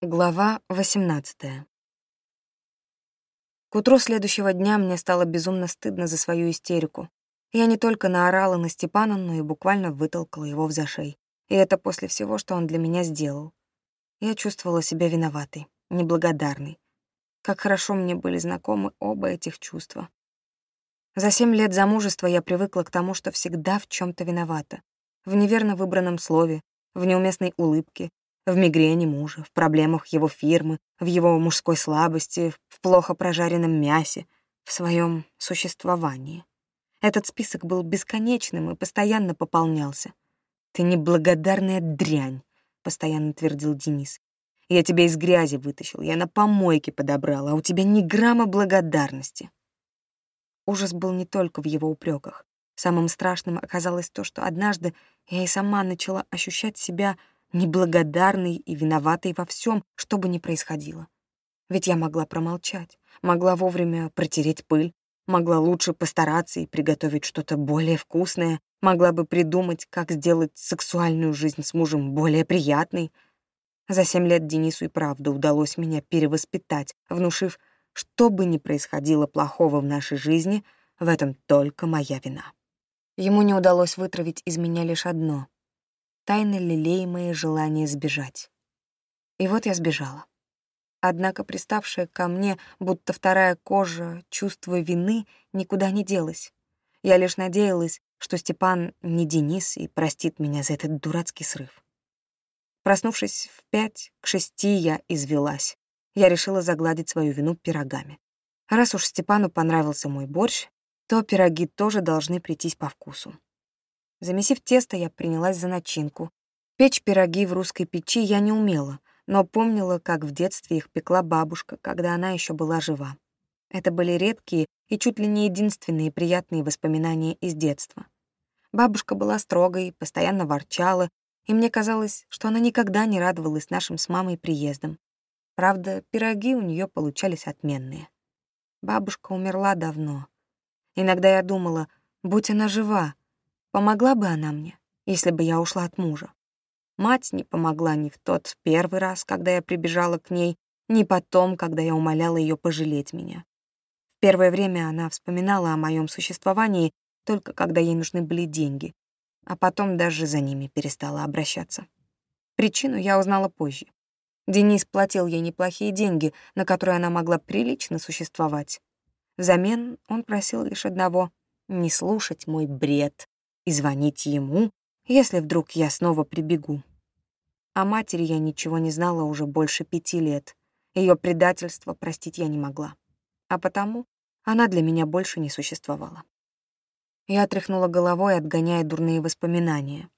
Глава 18. К утру следующего дня мне стало безумно стыдно за свою истерику. Я не только наорала на Степана, но и буквально вытолкала его в зашей. И это после всего, что он для меня сделал. Я чувствовала себя виноватой, неблагодарной. Как хорошо мне были знакомы оба этих чувства. За семь лет замужества я привыкла к тому, что всегда в чем то виновата. В неверно выбранном слове, в неуместной улыбке, в мигрени мужа, в проблемах его фирмы, в его мужской слабости, в плохо прожаренном мясе, в своем существовании. Этот список был бесконечным и постоянно пополнялся. «Ты неблагодарная дрянь», — постоянно твердил Денис. «Я тебя из грязи вытащил, я на помойке подобрал, а у тебя ни грамма благодарности». Ужас был не только в его упреках. Самым страшным оказалось то, что однажды я и сама начала ощущать себя неблагодарной и виноватой во всем, что бы ни происходило. Ведь я могла промолчать, могла вовремя протереть пыль, могла лучше постараться и приготовить что-то более вкусное, могла бы придумать, как сделать сексуальную жизнь с мужем более приятной. За семь лет Денису и правда удалось меня перевоспитать, внушив, что бы ни происходило плохого в нашей жизни, в этом только моя вина. Ему не удалось вытравить из меня лишь одно тайно лелеемое желание сбежать. И вот я сбежала. Однако приставшая ко мне, будто вторая кожа, чувство вины никуда не делось. Я лишь надеялась, что Степан не Денис и простит меня за этот дурацкий срыв. Проснувшись в пять, к шести я извелась. Я решила загладить свою вину пирогами. Раз уж Степану понравился мой борщ, то пироги тоже должны прийтись по вкусу. Замесив тесто, я принялась за начинку. Печь пироги в русской печи я не умела, но помнила, как в детстве их пекла бабушка, когда она еще была жива. Это были редкие и чуть ли не единственные приятные воспоминания из детства. Бабушка была строгой, постоянно ворчала, и мне казалось, что она никогда не радовалась нашим с мамой приездам. Правда, пироги у нее получались отменные. Бабушка умерла давно. Иногда я думала, будь она жива, Помогла бы она мне, если бы я ушла от мужа. Мать не помогла ни в тот первый раз, когда я прибежала к ней, ни потом, когда я умоляла ее пожалеть меня. В первое время она вспоминала о моем существовании только когда ей нужны были деньги, а потом даже за ними перестала обращаться. Причину я узнала позже. Денис платил ей неплохие деньги, на которые она могла прилично существовать. Взамен он просил лишь одного — не слушать мой бред, и звонить ему, если вдруг я снова прибегу. О матери я ничего не знала уже больше пяти лет. Ее предательство простить я не могла. А потому она для меня больше не существовала. Я отряхнула головой, отгоняя дурные воспоминания.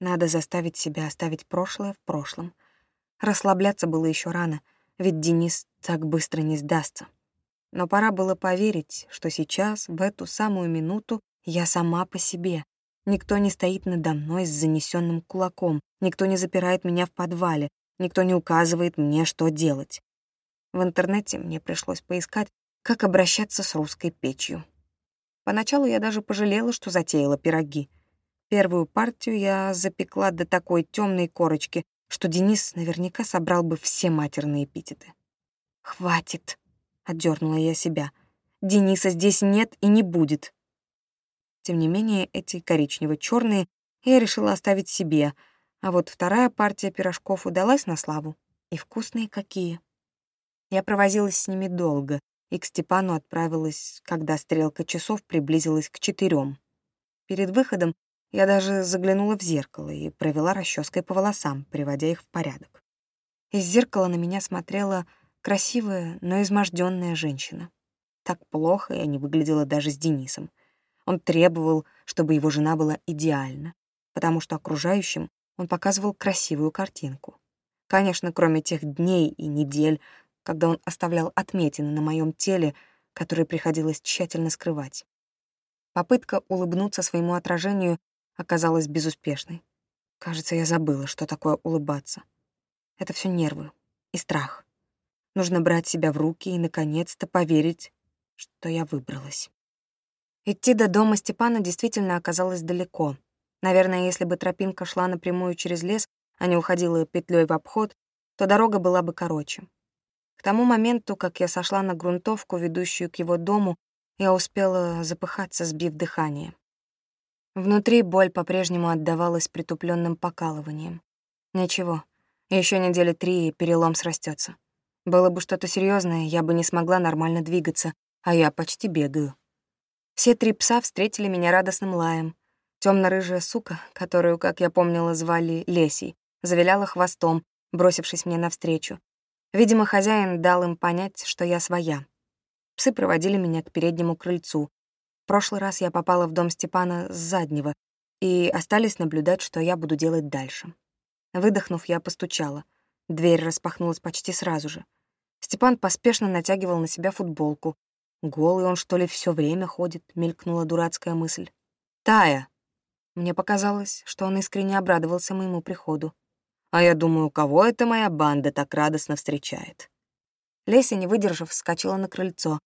Надо заставить себя оставить прошлое в прошлом. Расслабляться было еще рано, ведь Денис так быстро не сдастся. Но пора было поверить, что сейчас, в эту самую минуту, я сама по себе. Никто не стоит надо мной с занесенным кулаком, никто не запирает меня в подвале, никто не указывает мне, что делать. В интернете мне пришлось поискать, как обращаться с русской печью. Поначалу я даже пожалела, что затеяла пироги. Первую партию я запекла до такой темной корочки, что Денис наверняка собрал бы все матерные эпитеты. «Хватит», — отдернула я себя. «Дениса здесь нет и не будет». Тем не менее, эти коричнево черные я решила оставить себе, а вот вторая партия пирожков удалась на славу. И вкусные какие. Я провозилась с ними долго, и к Степану отправилась, когда стрелка часов приблизилась к четырем. Перед выходом я даже заглянула в зеркало и провела расческой по волосам, приводя их в порядок. Из зеркала на меня смотрела красивая, но изможденная женщина. Так плохо я не выглядела даже с Денисом — он требовал, чтобы его жена была идеальна, потому что окружающим он показывал красивую картинку. Конечно, кроме тех дней и недель, когда он оставлял отметины на моем теле, которые приходилось тщательно скрывать. Попытка улыбнуться своему отражению оказалась безуспешной. Кажется, я забыла, что такое улыбаться. Это все нервы и страх. Нужно брать себя в руки и, наконец-то, поверить, что я выбралась. Идти до дома Степана действительно оказалось далеко. Наверное, если бы тропинка шла напрямую через лес, а не уходила петлей в обход, то дорога была бы короче. К тому моменту, как я сошла на грунтовку, ведущую к его дому, я успела запыхаться, сбив дыхание. Внутри боль по-прежнему отдавалась притупленным покалыванием. Ничего, еще недели три, и перелом срастется. Было бы что-то серьезное, я бы не смогла нормально двигаться, а я почти бегаю. Все три пса встретили меня радостным лаем. Темно-рыжая сука, которую, как я помнила, звали Лесей, завиляла хвостом, бросившись мне навстречу. Видимо, хозяин дал им понять, что я своя. Псы проводили меня к переднему крыльцу. В прошлый раз я попала в дом Степана с заднего и остались наблюдать, что я буду делать дальше. Выдохнув, я постучала. Дверь распахнулась почти сразу же. Степан поспешно натягивал на себя футболку. Голый он, что ли, все время ходит, мелькнула дурацкая мысль. «Тая!» Мне показалось, что он искренне обрадовался моему приходу. А я думаю, кого это моя банда так радостно встречает? Леся, не выдержав, вскочила на крыльцо.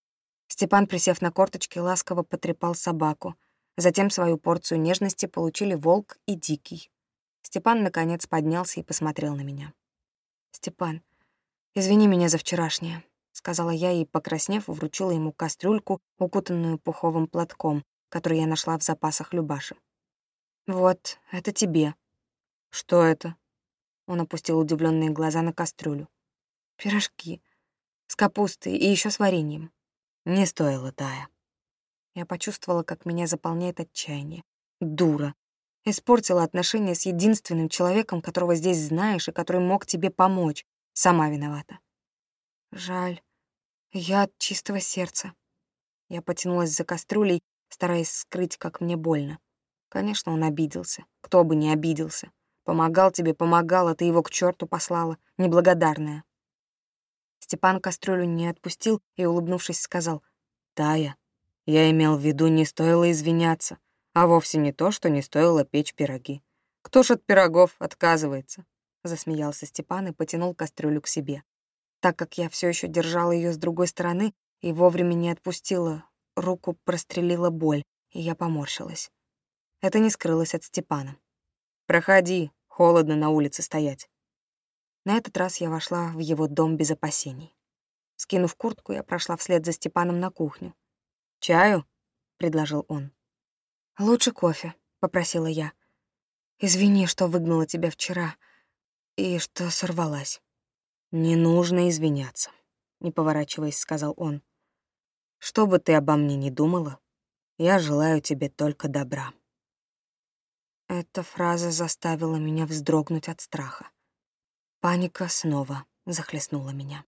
Степан, присев на корточки, ласково потрепал собаку. Затем свою порцию нежности получили волк и дикий. Степан, наконец, поднялся и посмотрел на меня. «Степан, извини меня за вчерашнее», — сказала я и, покраснев, вручила ему кастрюльку, укутанную пуховым платком, который я нашла в запасах Любаши. «Вот, это тебе». «Что это?» Он опустил удивленные глаза на кастрюлю. «Пирожки. С капустой и еще с вареньем». «Не стоило, Тая». Я почувствовала, как меня заполняет отчаяние. Дура. Испортила отношения с единственным человеком, которого здесь знаешь и который мог тебе помочь. Сама виновата. Жаль. Я от чистого сердца. Я потянулась за кастрюлей, стараясь скрыть, как мне больно. Конечно, он обиделся. Кто бы не обиделся. Помогал тебе, помогал, а ты его к черту послала. Неблагодарная. Степан кастрюлю не отпустил и, улыбнувшись, сказал, «Тая, я имел в виду, не стоило извиняться, а вовсе не то, что не стоило печь пироги. Кто ж от пирогов отказывается?» Засмеялся Степан и потянул кастрюлю к себе. Так как я все еще держала ее с другой стороны и вовремя не отпустила, руку прострелила боль, и я поморщилась. Это не скрылось от Степана. «Проходи, холодно на улице стоять». На этот раз я вошла в его дом без опасений. Скинув куртку, я прошла вслед за Степаном на кухню. «Чаю?» — предложил он. «Лучше кофе», — попросила я. «Извини, что выгнала тебя вчера и что сорвалась». «Не нужно извиняться», — не поворачиваясь, сказал он. «Что бы ты обо мне ни думала, я желаю тебе только добра». Эта фраза заставила меня вздрогнуть от страха. Паника снова захлестнула меня.